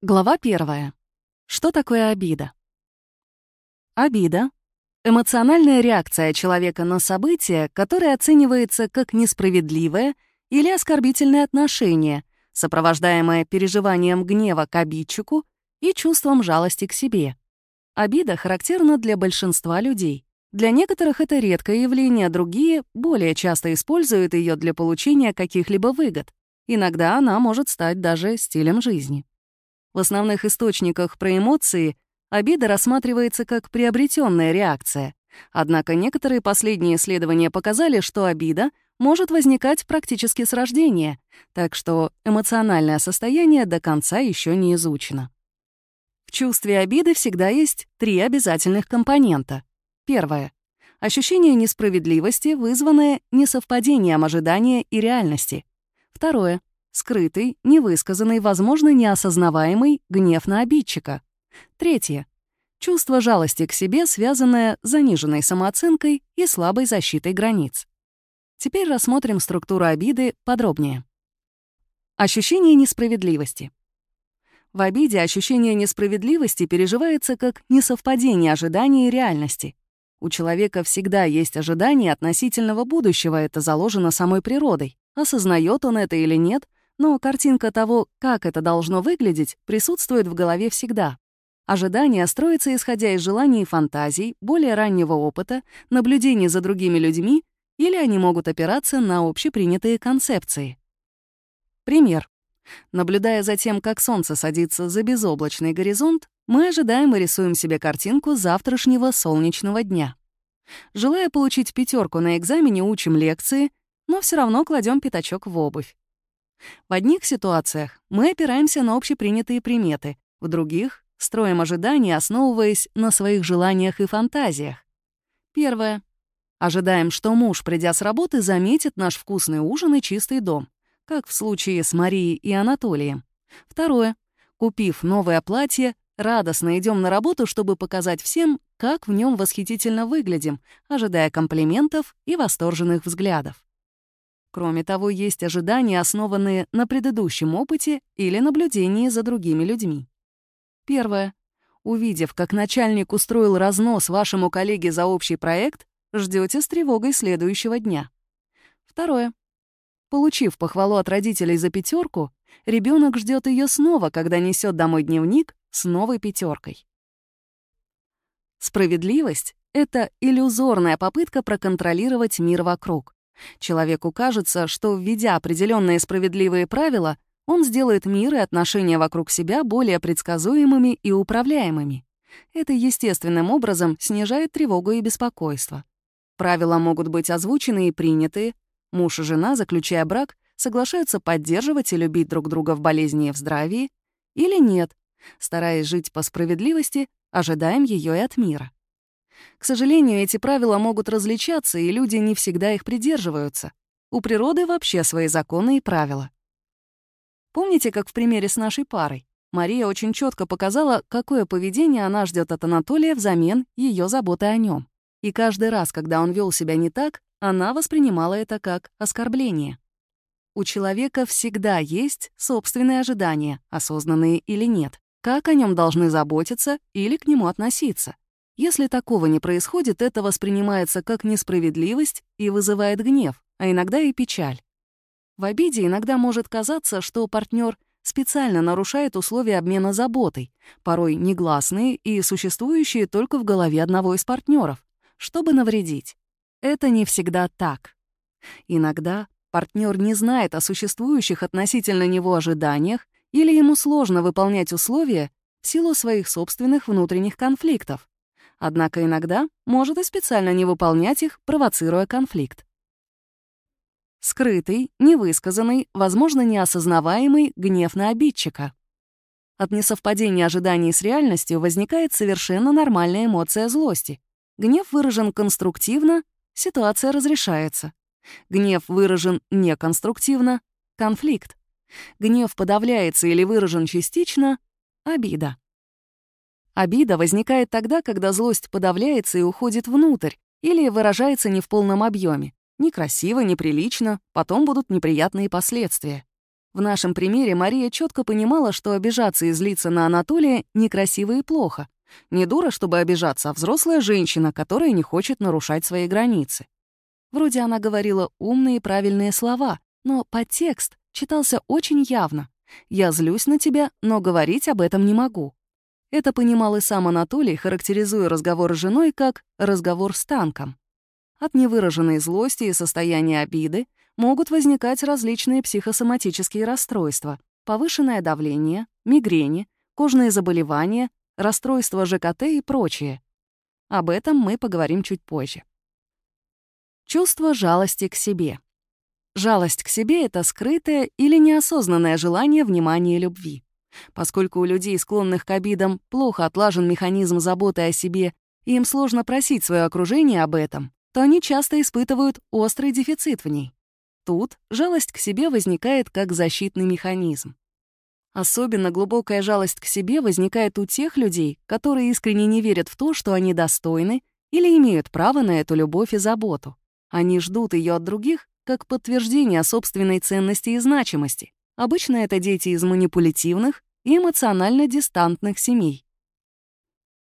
Глава первая. Что такое обида? Обида — эмоциональная реакция человека на событие, которое оценивается как несправедливое или оскорбительное отношение, сопровождаемое переживанием гнева к обидчику и чувством жалости к себе. Обида характерна для большинства людей. Для некоторых это редкое явление, другие более часто используют ее для получения каких-либо выгод. Иногда она может стать даже стилем жизни. В основных источниках про эмоции обида рассматривается как приобретенная реакция. Однако некоторые последние исследования показали, что обида может возникать практически с рождения, так что эмоциональное состояние до конца еще не изучено. В чувстве обиды всегда есть три обязательных компонента. Первое. Ощущение несправедливости, вызванное несовпадением ожидания и реальности. Второе скрытый, невысказанный, возможно, неосознаваемый гнев на обидчика. Третье. Чувство жалости к себе, связанное с заниженной самооценкой и слабой защитой границ. Теперь рассмотрим структуру обиды подробнее. Ощущение несправедливости. В обиде ощущение несправедливости переживается как несовпадение ожиданий и реальности. У человека всегда есть ожидания относительного будущего, это заложено самой природой. Осознает он это или нет, но картинка того, как это должно выглядеть, присутствует в голове всегда. Ожидания строятся исходя из желаний и фантазий, более раннего опыта, наблюдений за другими людьми, или они могут опираться на общепринятые концепции. Пример. Наблюдая за тем, как солнце садится за безоблачный горизонт, мы ожидаем и рисуем себе картинку завтрашнего солнечного дня. Желая получить пятерку на экзамене, учим лекции, но все равно кладем пятачок в обувь. В одних ситуациях мы опираемся на общепринятые приметы, в других — строим ожидания, основываясь на своих желаниях и фантазиях. Первое. Ожидаем, что муж, придя с работы, заметит наш вкусный ужин и чистый дом, как в случае с Марией и Анатолием. Второе. Купив новое платье, радостно идем на работу, чтобы показать всем, как в нем восхитительно выглядим, ожидая комплиментов и восторженных взглядов. Кроме того, есть ожидания, основанные на предыдущем опыте или наблюдении за другими людьми. Первое. Увидев, как начальник устроил разнос вашему коллеге за общий проект, ждете с тревогой следующего дня. Второе. Получив похвалу от родителей за пятерку, ребенок ждет ее снова, когда несет домой дневник с новой пятеркой. Справедливость — это иллюзорная попытка проконтролировать мир вокруг. Человеку кажется, что, введя определенные справедливые правила, он сделает мир и отношения вокруг себя более предсказуемыми и управляемыми. Это естественным образом снижает тревогу и беспокойство. Правила могут быть озвучены и приняты. Муж и жена, заключая брак, соглашаются поддерживать и любить друг друга в болезни и в здравии, или нет, стараясь жить по справедливости, ожидаем ее и от мира. К сожалению, эти правила могут различаться, и люди не всегда их придерживаются. У природы вообще свои законы и правила. Помните, как в примере с нашей парой? Мария очень четко показала, какое поведение она ждет от Анатолия взамен ее заботы о нем. И каждый раз, когда он вел себя не так, она воспринимала это как оскорбление. У человека всегда есть собственные ожидания, осознанные или нет, как о нем должны заботиться или к нему относиться. Если такого не происходит, это воспринимается как несправедливость и вызывает гнев, а иногда и печаль. В обиде иногда может казаться, что партнер специально нарушает условия обмена заботой, порой негласные и существующие только в голове одного из партнеров, чтобы навредить. Это не всегда так. Иногда партнер не знает о существующих относительно него ожиданиях или ему сложно выполнять условия в силу своих собственных внутренних конфликтов. Однако иногда может и специально не выполнять их, провоцируя конфликт. Скрытый, невысказанный, возможно, неосознаваемый гнев на обидчика. От несовпадения ожиданий с реальностью возникает совершенно нормальная эмоция злости. Гнев выражен конструктивно, ситуация разрешается. Гнев выражен неконструктивно — конфликт. Гнев подавляется или выражен частично — обида. Обида возникает тогда, когда злость подавляется и уходит внутрь, или выражается не в полном объеме. Некрасиво, неприлично, потом будут неприятные последствия. В нашем примере Мария четко понимала, что обижаться и злиться на Анатолия некрасиво и плохо. Не дура, чтобы обижаться, а взрослая женщина, которая не хочет нарушать свои границы. Вроде она говорила умные и правильные слова, но подтекст читался очень явно. «Я злюсь на тебя, но говорить об этом не могу». Это понимал и сам Анатолий, характеризуя разговор с женой как «разговор с танком». От невыраженной злости и состояния обиды могут возникать различные психосоматические расстройства, повышенное давление, мигрени, кожные заболевания, расстройства ЖКТ и прочее. Об этом мы поговорим чуть позже. Чувство жалости к себе. Жалость к себе — это скрытое или неосознанное желание внимания и любви. Поскольку у людей, склонных к обидам, плохо отлажен механизм заботы о себе, и им сложно просить свое окружение об этом, то они часто испытывают острый дефицит в ней. Тут жалость к себе возникает как защитный механизм. Особенно глубокая жалость к себе возникает у тех людей, которые искренне не верят в то, что они достойны или имеют право на эту любовь и заботу. Они ждут ее от других как подтверждение собственной ценности и значимости. Обычно это дети из манипулятивных и эмоционально дистантных семей.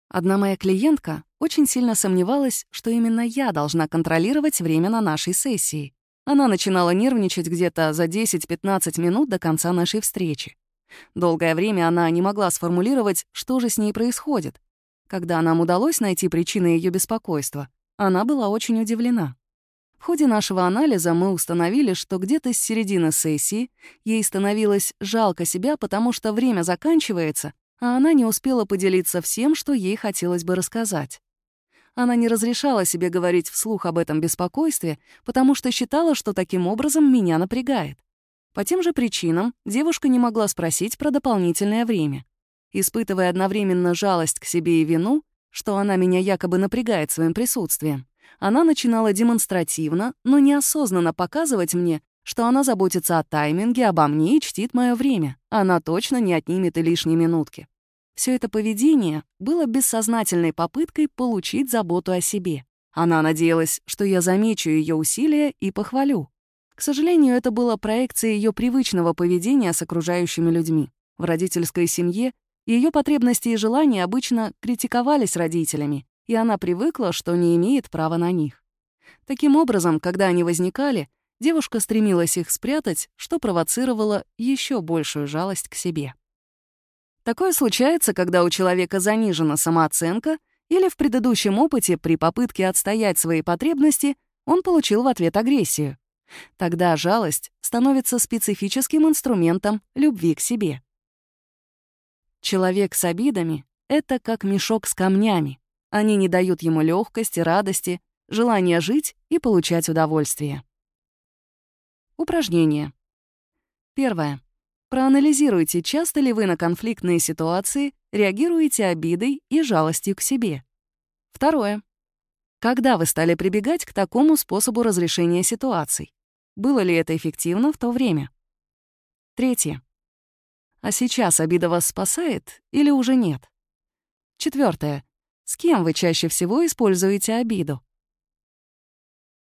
Одна моя клиентка очень сильно сомневалась, что именно я должна контролировать время на нашей сессии. Она начинала нервничать где-то за 10-15 минут до конца нашей встречи. Долгое время она не могла сформулировать, что же с ней происходит. Когда нам удалось найти причины ее беспокойства, она была очень удивлена. В ходе нашего анализа мы установили, что где-то с середины сессии ей становилось жалко себя, потому что время заканчивается, а она не успела поделиться всем, что ей хотелось бы рассказать. Она не разрешала себе говорить вслух об этом беспокойстве, потому что считала, что таким образом меня напрягает. По тем же причинам девушка не могла спросить про дополнительное время. Испытывая одновременно жалость к себе и вину, что она меня якобы напрягает своим присутствием, она начинала демонстративно, но неосознанно показывать мне, что она заботится о тайминге, обо мне и чтит мое время. Она точно не отнимет и лишние минутки. Все это поведение было бессознательной попыткой получить заботу о себе. Она надеялась, что я замечу ее усилия и похвалю. К сожалению, это было проекцией ее привычного поведения с окружающими людьми. В родительской семье ее потребности и желания обычно критиковались родителями, и она привыкла, что не имеет права на них. Таким образом, когда они возникали, девушка стремилась их спрятать, что провоцировало еще большую жалость к себе. Такое случается, когда у человека занижена самооценка или в предыдущем опыте при попытке отстоять свои потребности он получил в ответ агрессию. Тогда жалость становится специфическим инструментом любви к себе. Человек с обидами — это как мешок с камнями. Они не дают ему легкости, радости, желания жить и получать удовольствие. Упражнение. Первое. Проанализируйте, часто ли вы на конфликтные ситуации реагируете обидой и жалостью к себе. Второе. Когда вы стали прибегать к такому способу разрешения ситуаций? Было ли это эффективно в то время? Третье. А сейчас обида вас спасает или уже нет? Четвертое. С кем вы чаще всего используете обиду?